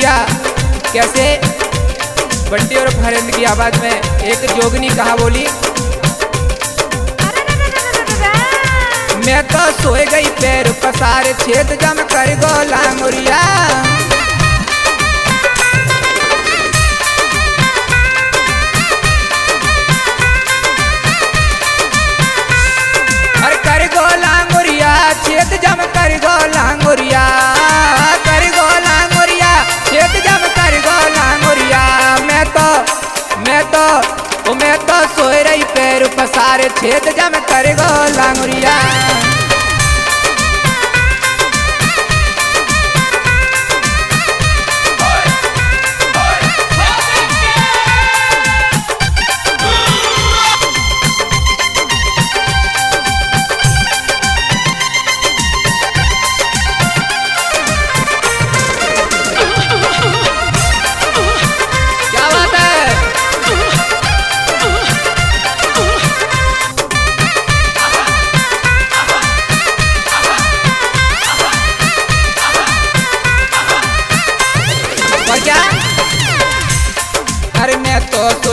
लंगुरिया कैसे? बंटी और फरेंद की आवाज़ में एक जोगनी कहा बोली, मैं तो सोए गई पैर पसार, छेद जम मैं तो सोए रही पैर पसारे छेद जम कर गो लांगुरिया।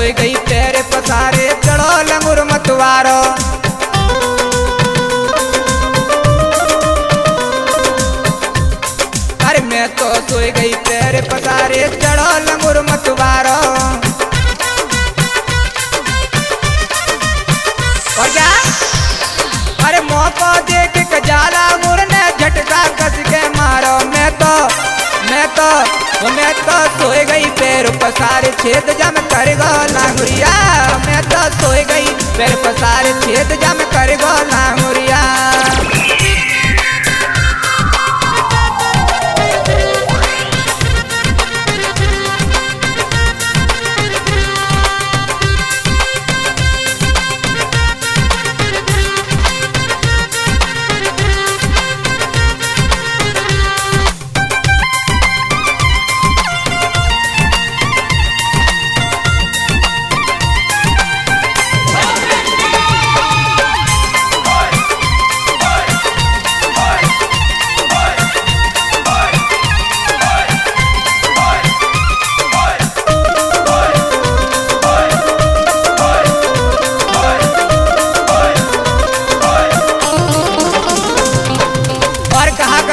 सोई गई तेरे पसारे, चढ़ो लंगुर मतवारो। अरे मैं तो सोई गई तेरे पसारे, चढ़ो लंगुर मतवारो। और क्या? अरे मौका देख के जाला मुरने, झटका कस के मारो। मैं तो मैं तो मैं तो सोए गई पसारे छेद जम कर गो लांगुरिया मैं तो सोए गई। पैर पसारे छेद जम कर गो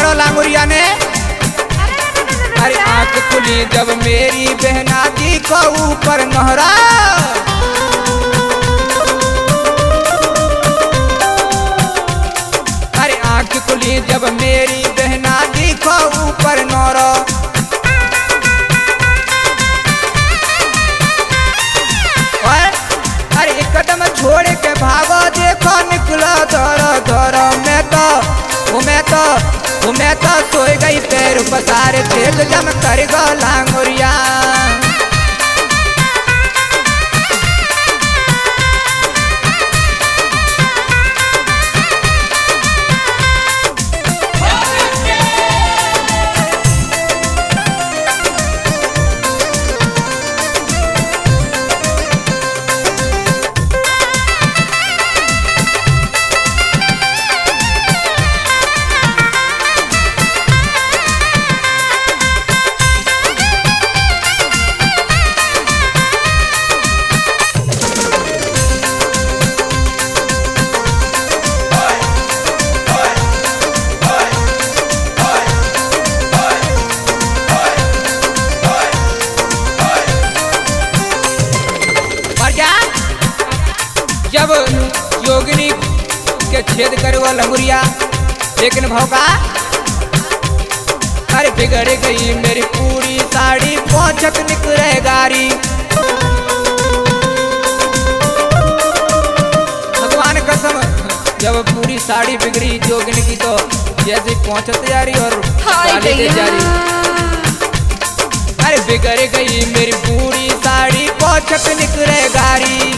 करो लांगुरिया ने। अरे आँख खुली जब मेरी बहना दी को ऊपर नहरा। मैं तो सोई गई पैर पसार तेल जम कर गो लांगुरिया योगिनी के छेद करे लंगुरिया। लेकिन भौका अरे बिगड़ गई मेरी पूरी साड़ी पहुंचत निकले गारी। भगवान कसम जब पूरी साड़ी बिगड़ी जोगिनी की तो जैसे पहुंचत जा रही और जा रही अरे बिगड़ गई मेरी पूरी साड़ी पहुंचत निकले गारी।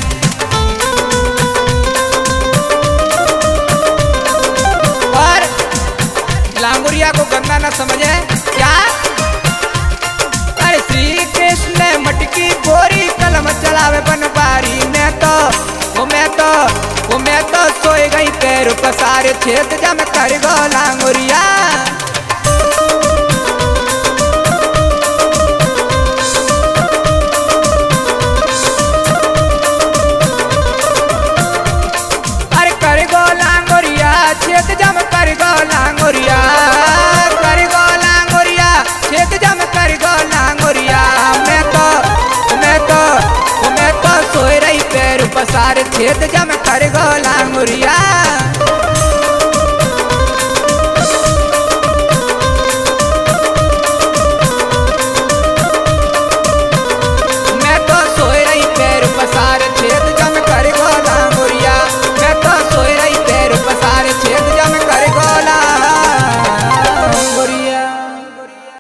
को गंगा जा में खरगोला मुरिया।